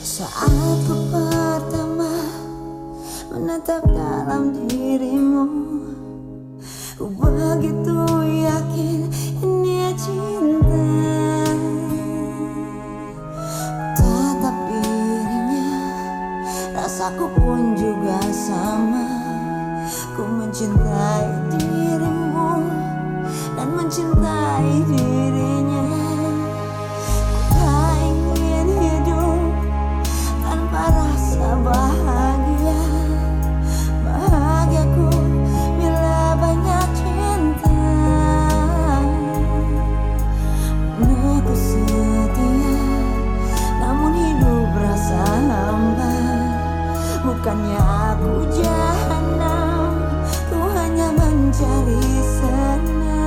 Saat ku pertama menatap dalam dirimu Ku begitu yakin ini cinta. Tatap dirinya Rasaku pun juga sama. Ku mencintai dirimu Dan mencintai dirinya bukannya aku jahanam Ku hanya mencari senang.